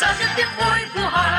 Xa nhất.